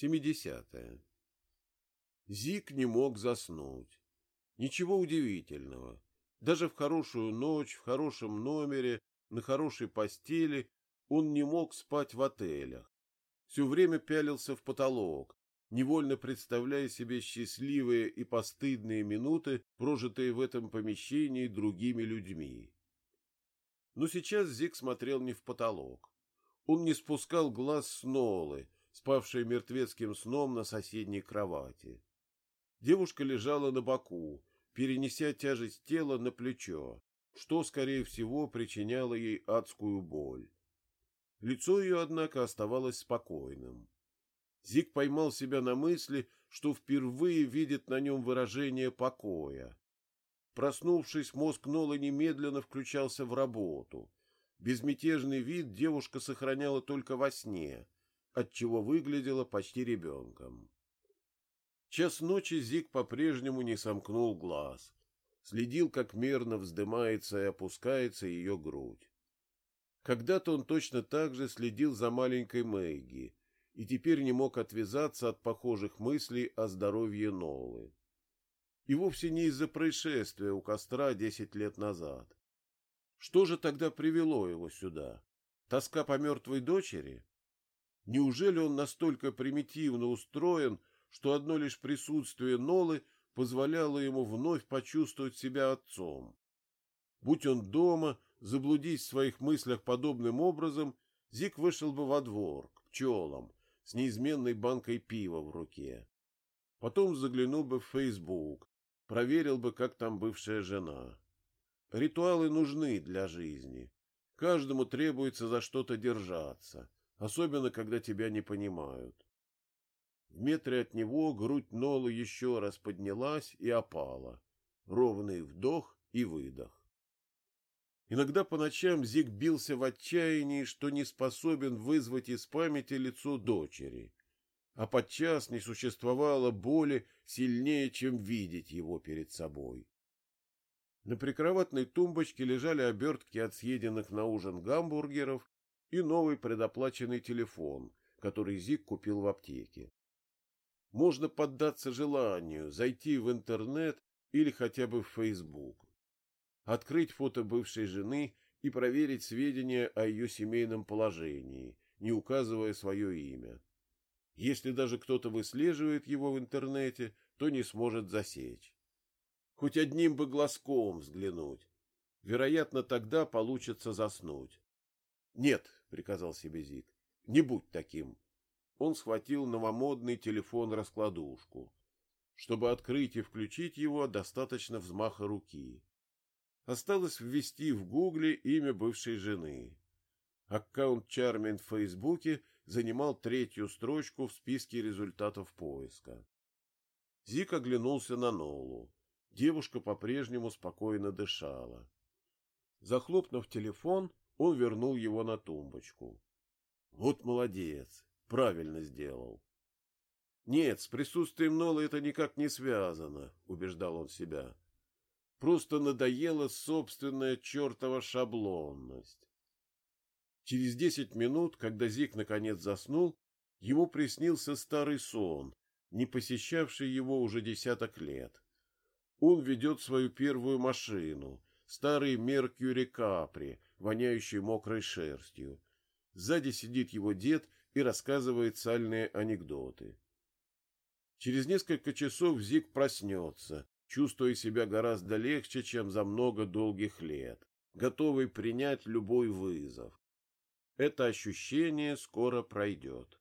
Семидесятое. Зик не мог заснуть. Ничего удивительного. Даже в хорошую ночь, в хорошем номере, на хорошей постели он не мог спать в отелях. Все время пялился в потолок, невольно представляя себе счастливые и постыдные минуты, прожитые в этом помещении другими людьми. Но сейчас Зик смотрел не в потолок. Он не спускал глаз с Нолы, спавшей мертвецким сном на соседней кровати. Девушка лежала на боку, перенеся тяжесть тела на плечо, что, скорее всего, причиняло ей адскую боль. Лицо ее, однако, оставалось спокойным. Зик поймал себя на мысли, что впервые видит на нем выражение покоя. Проснувшись, мозг Нолы немедленно включался в работу. Безмятежный вид девушка сохраняла только во сне, отчего выглядела почти ребенком. Час ночи Зик по-прежнему не сомкнул глаз. Следил, как мерно вздымается и опускается ее грудь. Когда-то он точно так же следил за маленькой Мэгги и теперь не мог отвязаться от похожих мыслей о здоровье Нолы. И вовсе не из-за происшествия у костра десять лет назад. Что же тогда привело его сюда? Тоска по мертвой дочери? Неужели он настолько примитивно устроен, что одно лишь присутствие Нолы позволяло ему вновь почувствовать себя отцом. Будь он дома, заблудись в своих мыслях подобным образом, Зик вышел бы во двор, к пчелам, с неизменной банкой пива в руке. Потом заглянул бы в Фейсбук, проверил бы, как там бывшая жена. Ритуалы нужны для жизни. Каждому требуется за что-то держаться, особенно когда тебя не понимают. В метре от него грудь Нолы еще раз поднялась и опала. Ровный вдох и выдох. Иногда по ночам Зиг бился в отчаянии, что не способен вызвать из памяти лицо дочери, а подчас не существовало боли сильнее, чем видеть его перед собой. На прикроватной тумбочке лежали обертки от съеденных на ужин гамбургеров и новый предоплаченный телефон, который Зиг купил в аптеке. Можно поддаться желанию зайти в интернет или хотя бы в Facebook, открыть фото бывшей жены и проверить сведения о ее семейном положении, не указывая свое имя. Если даже кто-то выслеживает его в интернете, то не сможет засечь. Хоть одним бы глазком взглянуть. Вероятно, тогда получится заснуть. — Нет, — приказал себе Зик, — не будь таким он схватил новомодный телефон-раскладушку. Чтобы открыть и включить его, достаточно взмаха руки. Осталось ввести в гугле имя бывшей жены. Аккаунт Чармин в Фейсбуке занимал третью строчку в списке результатов поиска. Зик оглянулся на Нолу. Девушка по-прежнему спокойно дышала. Захлопнув телефон, он вернул его на тумбочку. Вот молодец, правильно сделал. Нет, с присутствием Нолы это никак не связано, убеждал он себя. Просто надоела собственная чертова шаблонность. Через десять минут, когда Зик наконец заснул, ему приснился старый сон, не посещавший его уже десяток лет. Он ведет свою первую машину, старый Меркьюри Капри, воняющий мокрой шерстью. Сзади сидит его дед и рассказывает сальные анекдоты. Через несколько часов Зик проснется, чувствуя себя гораздо легче, чем за много долгих лет, готовый принять любой вызов. Это ощущение скоро пройдет.